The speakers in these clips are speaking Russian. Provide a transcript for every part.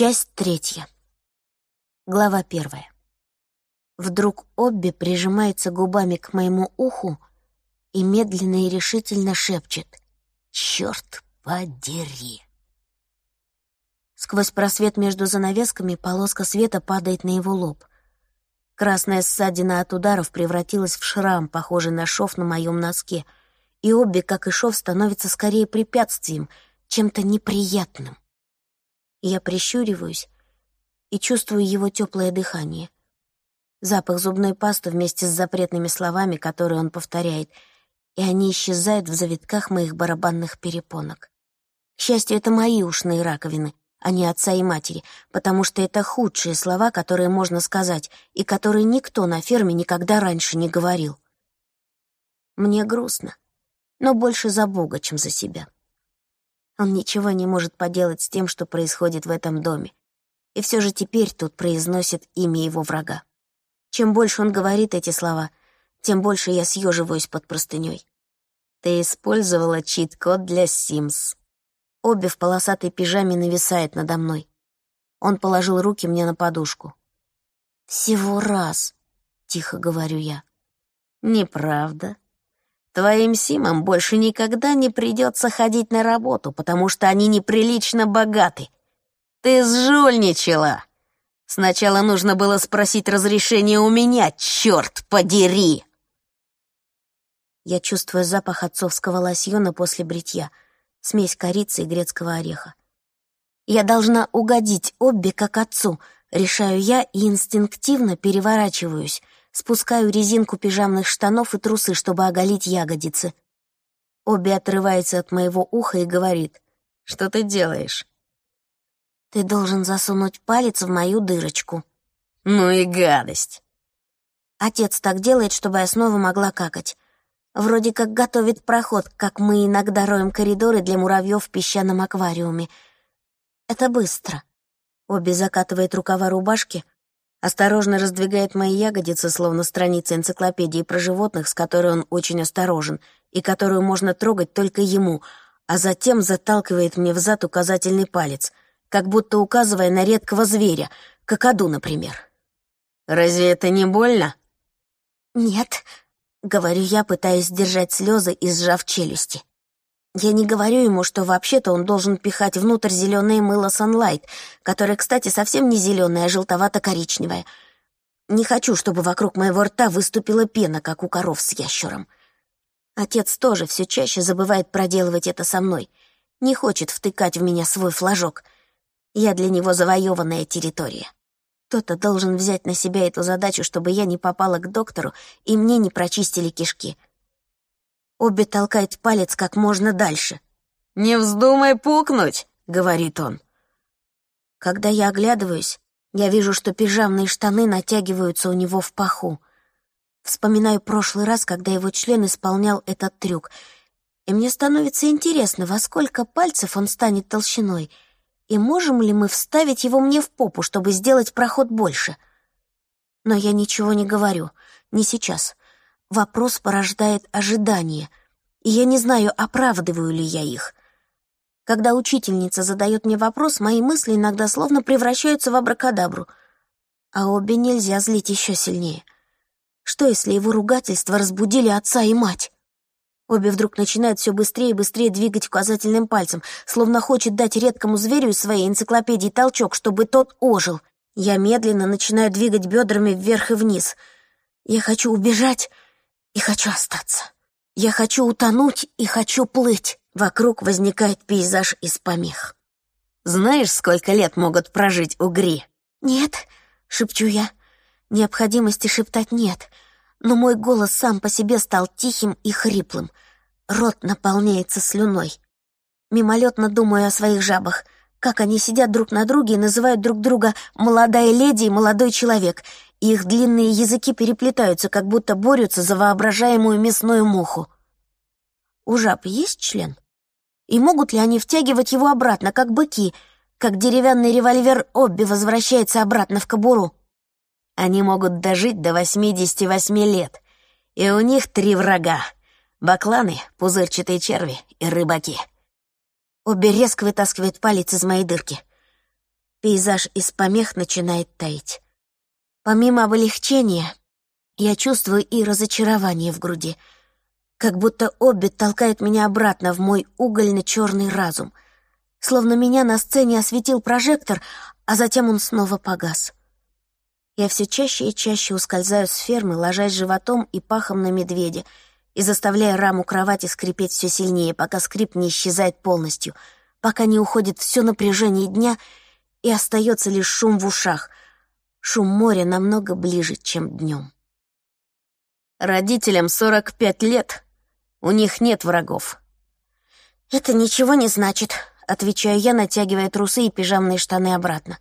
Часть третья. Глава первая. Вдруг Обби прижимается губами к моему уху и медленно и решительно шепчет «Чёрт подери!». Сквозь просвет между занавесками полоска света падает на его лоб. Красная ссадина от ударов превратилась в шрам, похожий на шов на моем носке, и Обби, как и шов, становится скорее препятствием, чем-то неприятным. Я прищуриваюсь и чувствую его теплое дыхание. Запах зубной пасты вместе с запретными словами, которые он повторяет, и они исчезают в завитках моих барабанных перепонок. К счастью, это мои ушные раковины, а не отца и матери, потому что это худшие слова, которые можно сказать, и которые никто на ферме никогда раньше не говорил. Мне грустно, но больше за Бога, чем за себя. Он ничего не может поделать с тем, что происходит в этом доме. И все же теперь тут произносит имя его врага. Чем больше он говорит эти слова, тем больше я съеживаюсь под простыней. Ты использовала чит-код для Sims. Обе в полосатой пижаме нависает надо мной. Он положил руки мне на подушку. «Всего раз», — тихо говорю я. «Неправда», Твоим Симам больше никогда не придется ходить на работу, потому что они неприлично богаты. Ты сжульничала. Сначала нужно было спросить разрешение у меня, черт подери!» Я чувствую запах отцовского лосьона после бритья, смесь корицы и грецкого ореха. Я должна угодить Обби как отцу, решаю я и инстинктивно переворачиваюсь, спускаю резинку пижамных штанов и трусы, чтобы оголить ягодицы. Обе отрывается от моего уха и говорит, «Что ты делаешь?» «Ты должен засунуть палец в мою дырочку». «Ну и гадость!» Отец так делает, чтобы я снова могла какать. Вроде как готовит проход, как мы иногда роем коридоры для муравьев в песчаном аквариуме. Это быстро. Обе закатывает рукава рубашки, осторожно раздвигает мои ягодицы, словно страницы энциклопедии про животных, с которой он очень осторожен, и которую можно трогать только ему, а затем заталкивает мне в зад указательный палец, как будто указывая на редкого зверя, какаду, например. «Разве это не больно?» «Нет», — говорю я, пытаясь сдержать слезы и сжав челюсти. Я не говорю ему, что вообще-то он должен пихать внутрь зеленое мыло Sunlight, которое, кстати, совсем не зеленое, а желтовато-коричневое. Не хочу, чтобы вокруг моего рта выступила пена, как у коров с ящером. Отец тоже все чаще забывает проделывать это со мной. Не хочет втыкать в меня свой флажок. Я для него завоеванная территория. Кто-то должен взять на себя эту задачу, чтобы я не попала к доктору и мне не прочистили кишки — Обе толкает палец как можно дальше. «Не вздумай пукнуть!» — говорит он. Когда я оглядываюсь, я вижу, что пижамные штаны натягиваются у него в паху. Вспоминаю прошлый раз, когда его член исполнял этот трюк, и мне становится интересно, во сколько пальцев он станет толщиной, и можем ли мы вставить его мне в попу, чтобы сделать проход больше. Но я ничего не говорю, не сейчас. Вопрос порождает ожидание, и я не знаю, оправдываю ли я их. Когда учительница задает мне вопрос, мои мысли иногда словно превращаются в абракадабру, а обе нельзя злить еще сильнее. Что, если его ругательства разбудили отца и мать? Обе вдруг начинают все быстрее и быстрее двигать указательным пальцем, словно хочет дать редкому зверю из своей энциклопедии толчок, чтобы тот ожил. Я медленно начинаю двигать бедрами вверх и вниз. Я хочу убежать, и хочу остаться. Я хочу утонуть и хочу плыть. Вокруг возникает пейзаж из помех. Знаешь, сколько лет могут прожить угри? Нет, шепчу я. Необходимости шептать нет, но мой голос сам по себе стал тихим и хриплым. Рот наполняется слюной. Мимолетно думаю о своих жабах, как они сидят друг на друге и называют друг друга «молодая леди» и «молодой человек», их длинные языки переплетаются, как будто борются за воображаемую мясную муху. У жаб есть член? И могут ли они втягивать его обратно, как быки, как деревянный револьвер Обби возвращается обратно в кобуру? Они могут дожить до 88 лет, и у них три врага — бакланы, пузырчатые черви и рыбаки. Обби резко вытаскивает палец из моей дырки. Пейзаж из помех начинает таять. Помимо облегчения, я чувствую и разочарование в груди, как будто Обби толкает меня обратно в мой угольно-черный разум, словно меня на сцене осветил прожектор, а затем он снова погас. Я все чаще и чаще ускользаю с фермы, ложась животом и пахом на медведя и заставляя раму кровати скрипеть все сильнее, пока скрип не исчезает полностью, пока не уходит все напряжение дня и остается лишь шум в ушах, шум моря намного ближе, чем днем. Родителям 45 лет, у них нет врагов. «Это ничего не значит», — отвечаю я, натягивая трусы и пижамные штаны обратно.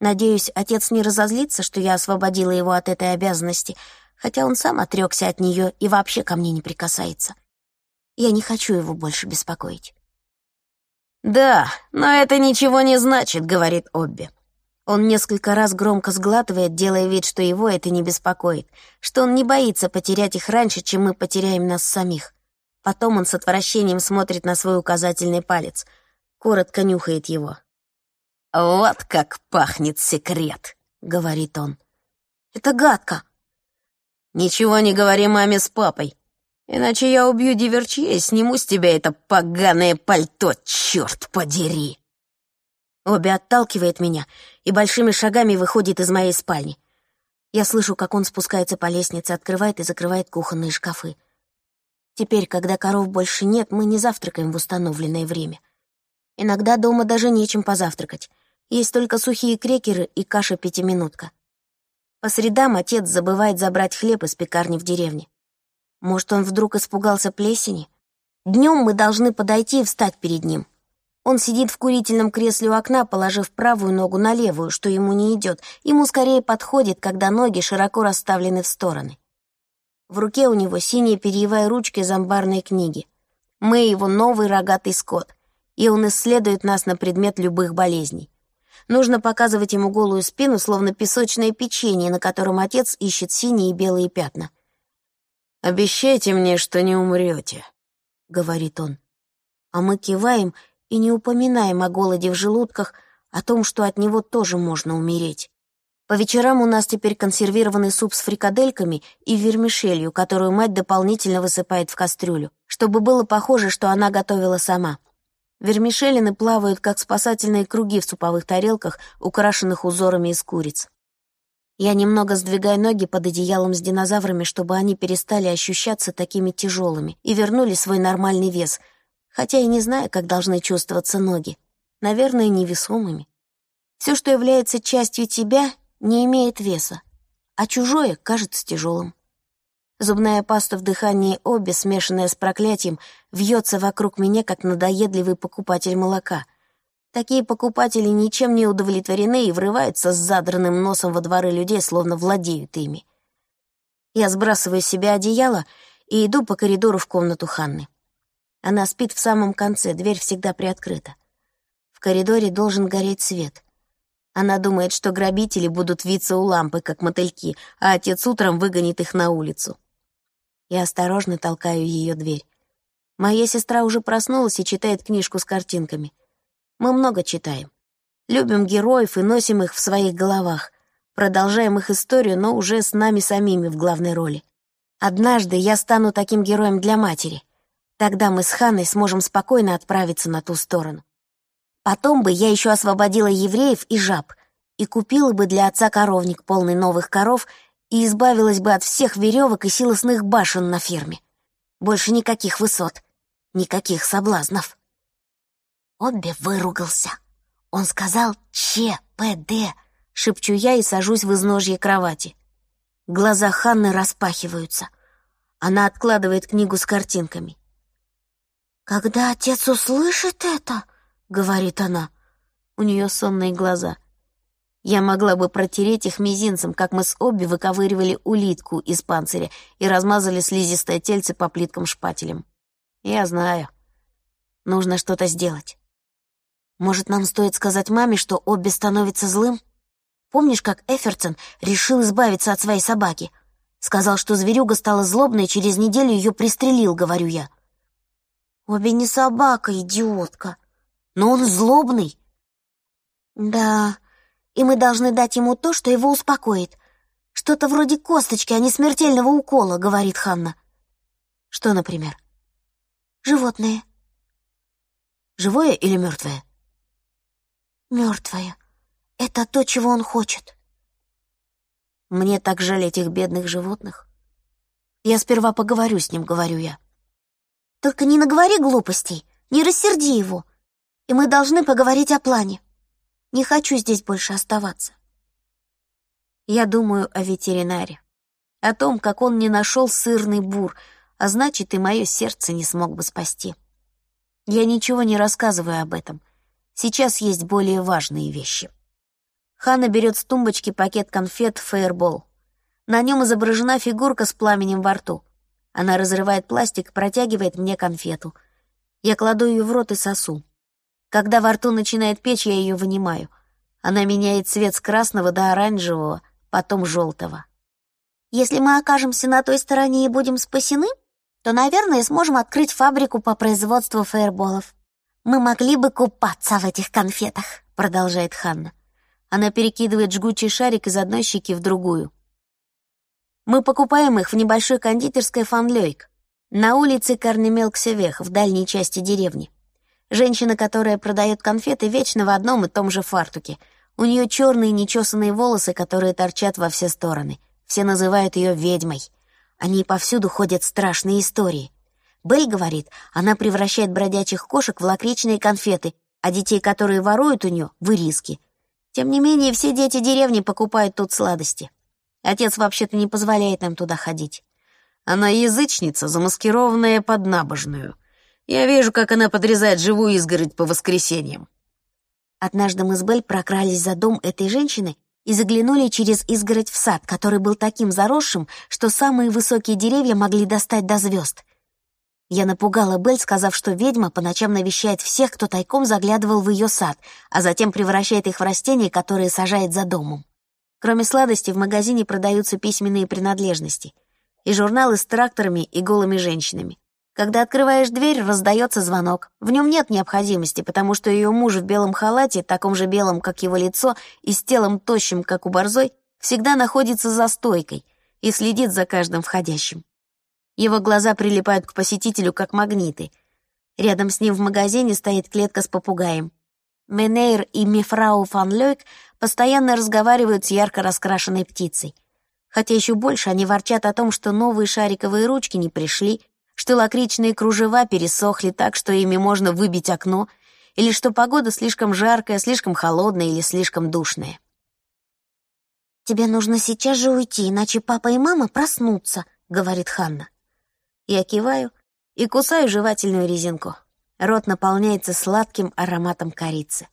Надеюсь, отец не разозлится, что я освободила его от этой обязанности, хотя он сам отрекся от нее и вообще ко мне не прикасается. Я не хочу его больше беспокоить. «Да, но это ничего не значит», — говорит Обби. Он несколько раз громко сглатывает, делая вид, что его это не беспокоит, что он не боится потерять их раньше, чем мы потеряем нас самих. Потом он с отвращением смотрит на свой указательный палец, коротко нюхает его. «Вот как пахнет секрет», — говорит он. «Это гадко». «Ничего не говори маме с папой, иначе я убью диверчье и сниму с тебя это поганое пальто, черт подери». Обе отталкивает меня и большими шагами выходит из моей спальни. Я слышу, как он спускается по лестнице, открывает и закрывает кухонные шкафы. Теперь, когда коров больше нет, мы не завтракаем в установленное время. Иногда дома даже нечем позавтракать. Есть только сухие крекеры и каша-пятиминутка. По средам отец забывает забрать хлеб из пекарни в деревне. Может, он вдруг испугался плесени? Днем мы должны подойти и встать перед ним. Он сидит в курительном кресле у окна, положив правую ногу на левую, что ему не идет. Ему скорее подходит, когда ноги широко расставлены в стороны. В руке у него синяя перьевая ручка из амбарной книги. Мы его новый рогатый скот, и он исследует нас на предмет любых болезней. Нужно показывать ему голую спину, словно песочное печенье, на котором отец ищет синие и белые пятна. «Обещайте мне, что не умрете», — говорит он. А мы киваем и не упоминаем о голоде в желудках, о том, что от него тоже можно умереть. По вечерам у нас теперь консервированный суп с фрикадельками и вермишелью, которую мать дополнительно высыпает в кастрюлю, чтобы было похоже, что она готовила сама. Вермишелины плавают, как спасательные круги в суповых тарелках, украшенных узорами из куриц. Я немного сдвигаю ноги под одеялом с динозаврами, чтобы они перестали ощущаться такими тяжелыми и вернули свой нормальный вес, хотя и не знаю, как должны чувствоваться ноги. Наверное, невесомыми. Все, что является частью тебя, не имеет веса, а чужое кажется тяжелым. Зубная паста в дыхании обе, смешанная с проклятием, вьется вокруг меня, как надоедливый покупатель молока. Такие покупатели ничем не удовлетворены и врываются с задранным носом во дворы людей, словно владеют ими. Я сбрасываю с себя одеяло и иду по коридору в комнату Ханны. Она спит в самом конце, дверь всегда приоткрыта. В коридоре должен гореть свет. Она думает, что грабители будут виться у лампы, как мотыльки, а отец утром выгонит их на улицу. Я осторожно толкаю ее дверь. Моя сестра уже проснулась и читает книжку с картинками. Мы много читаем. Любим героев и носим их в своих головах. Продолжаем их историю, но уже с нами самими в главной роли. Однажды я стану таким героем для матери. Тогда мы с Ханной сможем спокойно отправиться на ту сторону. Потом бы я еще освободила евреев и жаб и купила бы для отца коровник, полный новых коров, и избавилась бы от всех веревок и силосных башен на ферме. Больше никаких высот, никаких соблазнов. Обби выругался. Он сказал «ЧПД», шепчу я и сажусь в изножье кровати. Глаза Ханны распахиваются. Она откладывает книгу с картинками. «Когда отец услышит это», — говорит она, у нее сонные глаза — я могла бы протереть их мизинцем, как мы с Обби выковыривали улитку из панциря и размазали слизистое тельце по плиткам шпателем. Я знаю. Нужно что-то сделать. Может, нам стоит сказать маме, что Обби становится злым? Помнишь, как Эффертсон решил избавиться от своей собаки? Сказал, что зверюга стала злобной, и через неделю ее пристрелил, говорю я. Обби не собака, идиотка. Но он злобный. «Да, и мы должны дать ему то, что его успокоит. Что-то вроде косточки, а не смертельного укола», — говорит Ханна. «Что, например?» «Животное». «Живое или мертвое?» «Мертвое. Это то, чего он хочет». Мне так жаль этих бедных животных. Я сперва поговорю с ним, говорю я. Только не наговори глупостей, не рассерди его. И мы должны поговорить о плане. Не хочу здесь больше оставаться. Я думаю о ветеринаре, о том, как он не нашел сырный бур, а значит, и мое сердце не смог бы спасти. Я ничего не рассказываю об этом. Сейчас есть более важные вещи. Ханна берет с тумбочки пакет конфет «Фейербол». На нем изображена фигурка с пламенем во рту. Она разрывает пластик, протягивает мне конфету. Я кладу ее в рот и сосу. Когда во рту начинает печь, я ее вынимаю. Она меняет цвет с красного до оранжевого, потом желтого. Если мы окажемся на той стороне и будем спасены, то, наверное, сможем открыть фабрику по производству фейерболов. Мы могли бы купаться в этих конфетах, продолжает Ханна. Она перекидывает жгучий шарик из одной щеки в другую. Мы покупаем их в небольшой кондитерской Фанлёйк на улице Карнемелксевех в дальней части деревни. Женщина, которая продает конфеты, вечно в одном и том же фартуке. У нее черные нечесанные волосы, которые торчат во все стороны. Все называют ее ведьмой. О ней повсюду ходят страшные истории. Белль говорит, она превращает бродячих кошек в лакричные конфеты, а детей, которые воруют у нее, в ириски. Тем не менее, все дети деревни покупают тут сладости. Отец вообще-то не позволяет нам туда ходить. Она язычница, замаскированная под набожную — я вижу, как она подрезает живую изгородь по воскресеньям. Однажды мы с Бель прокрались за дом этой женщины и заглянули через изгородь в сад, который был таким заросшим, что самые высокие деревья могли достать до звезд. Я напугала Бель, сказав, что ведьма по ночам навещает всех, кто тайком заглядывал в ее сад, а затем превращает их в растения, которые сажает за домом. Кроме сладостей, в магазине продаются письменные принадлежности и журналы с тракторами и голыми женщинами. Когда открываешь дверь, раздается звонок. В нем нет необходимости, потому что ее муж в белом халате, таком же белом, как его лицо, и с телом тощим, как у борзой, всегда находится за стойкой и следит за каждым входящим. Его глаза прилипают к посетителю, как магниты. Рядом с ним в магазине стоит клетка с попугаем. Менейр и Мифрау фан Лёйк постоянно разговаривают с ярко раскрашенной птицей. Хотя еще больше они ворчат о том, что новые шариковые ручки не пришли, что лакричные кружева пересохли так, что ими можно выбить окно, или что погода слишком жаркая, слишком холодная или слишком душная. «Тебе нужно сейчас же уйти, иначе папа и мама проснутся», — говорит Ханна. Я киваю и кусаю жевательную резинку. Рот наполняется сладким ароматом корицы.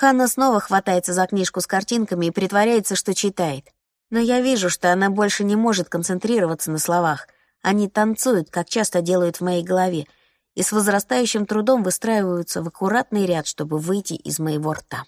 Ханна снова хватается за книжку с картинками и притворяется, что читает. Но я вижу, что она больше не может концентрироваться на словах — они танцуют, как часто делают в моей голове, и с возрастающим трудом выстраиваются в аккуратный ряд, чтобы выйти из моего рта.